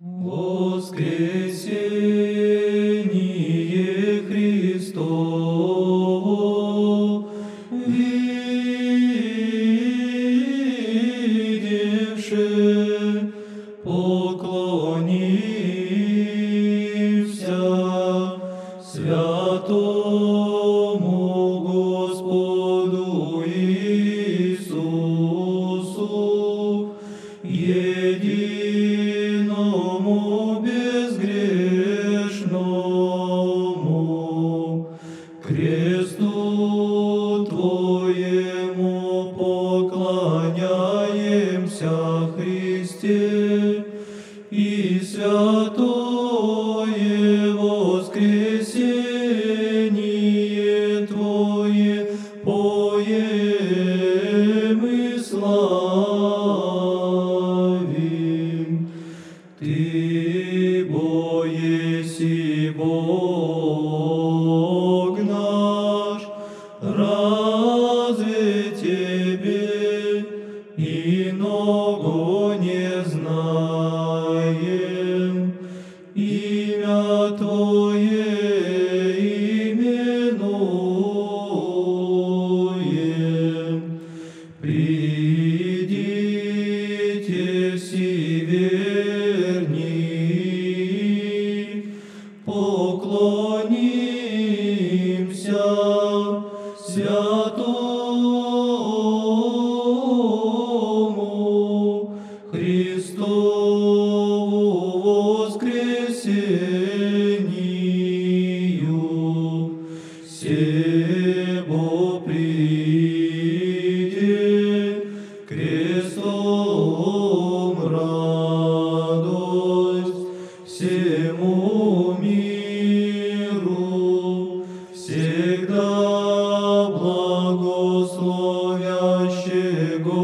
Воскресение Христово, видевши, поклонимся святому о Христе и святое воскресение Твое поем и славим. Ты боеси Бога, Lord. сего приди, крестом радость всему миру, всегда благословящий Господа,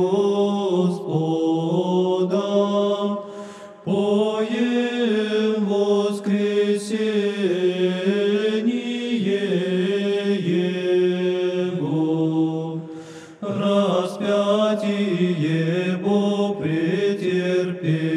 поем воскресенье. Yeah.